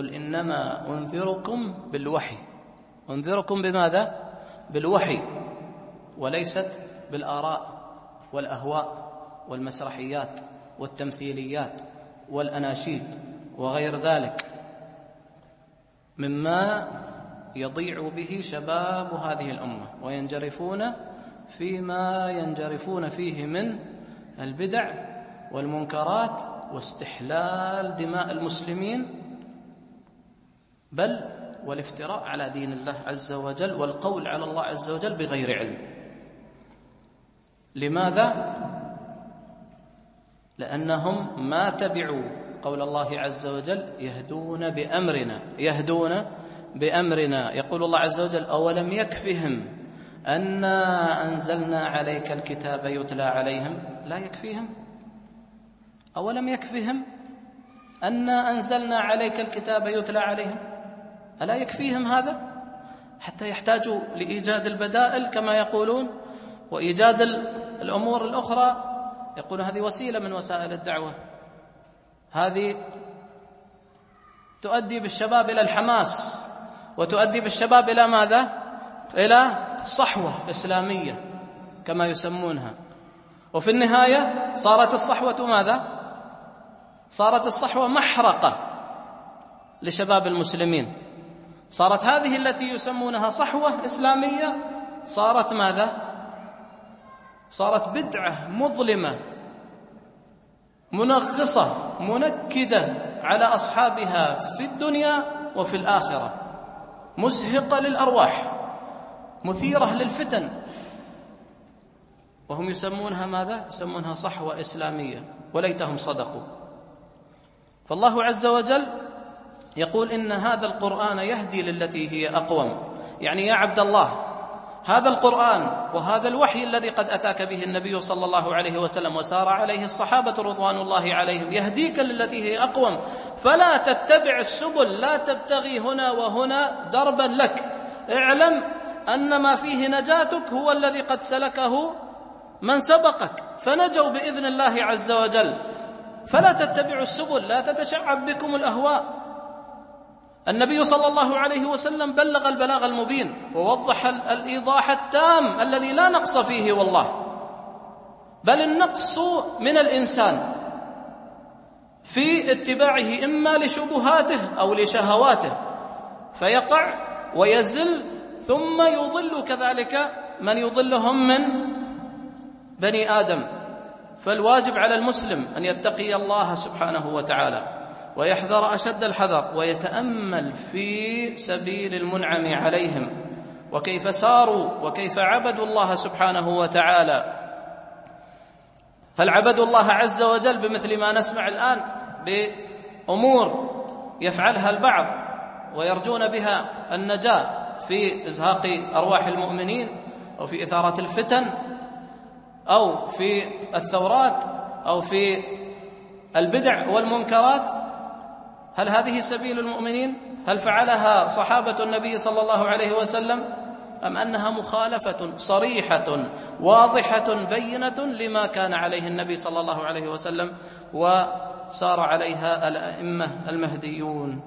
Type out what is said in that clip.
قل إنما أنذركم بالوحي أنذركم بماذا؟ بالوحي وليست بالآراء والأهواء والمسرحيات والتمثيليات والأناشيد وغير ذلك مما يضيع به شباب هذه الأمة وينجرفون فيما ينجرفون فيه من البدع والمنكرات واستحلال دماء المسلمين بل والافتراء على دين الله عز وجل والقول على الله عز وجل بغير علم. لماذا؟ لأنهم ما تبعوا قول الله عز وجل يهدون بأمرنا. يهدون بأمرنا. يقول الله عز وجل أولم يكفهم انا أنزلنا عليك الكتاب يتلى عليهم؟ لا يكفيهم. أولم يكفهم انا أنزلنا عليك الكتاب يتلى عليهم؟ ألا يكفيهم هذا؟ حتى يحتاجوا لإيجاد البدائل كما يقولون وإيجاد الأمور الأخرى. يقولون هذه وسيلة من وسائل الدعوة. هذه تؤدي بالشباب إلى الحماس وتؤدي بالشباب إلى ماذا؟ إلى صحوة إسلامية كما يسمونها. وفي النهاية صارت الصحوة ماذا؟ صارت الصحوة محرقة لشباب المسلمين. صارت هذه التي يسمونها صحوة إسلامية. صارت ماذا؟ صارت بدعة مظلمة منغصة منكدة على أصحابها في الدنيا وفي الآخرة مزهقة للأرواح مثيرة للفتن. وهم يسمونها ماذا؟ يسمونها صحوة إسلامية وليتهم صدقوا. فالله عز وجل يقول إن هذا القرآن يهدي للتي هي أقوم. يعني يا عبد الله هذا القرآن وهذا الوحي الذي قد أتاك به النبي صلى الله عليه وسلم وسار عليه الصحابة رضوان الله عليهم يهديك للتي هي أقوم. فلا تتبع السبل لا تبتغي هنا وهنا دربا لك. اعلم أن ما فيه نجاتك هو الذي قد سلكه من سبقك. فنجوا بإذن الله عز وجل. فلا تتبعوا السبل لا تتشعب بكم الأهواء. النبي صلى الله عليه وسلم بلغ البلاغ المبين ووضح الإيضاح التام الذي لا نقص فيه والله. بل النقص من الإنسان في اتباعه إما لشبهاته أو لشهواته. فيقع ويزل ثم يضل كذلك من يضلهم من بني آدم. فالواجب على المسلم أن يتقي الله سبحانه وتعالى. ويحذر أشد الحذر ويتأمل في سبيل المنعم عليهم. وكيف ساروا وكيف عبدوا الله سبحانه وتعالى. هل عبدوا الله عز وجل بمثل ما نسمع الآن؟ بأمور يفعلها البعض ويرجون بها النجاة في إزهاق أرواح المؤمنين أو في إثارة الفتن أو في الثورات أو في البدع والمنكرات. هل هذه سبيل المؤمنين؟ هل فعلها صحابة النبي صلى الله عليه وسلم؟ أم أنها مخالفة صريحة واضحة بينة لما كان عليه النبي صلى الله عليه وسلم وسار عليها الأئمة المهديون؟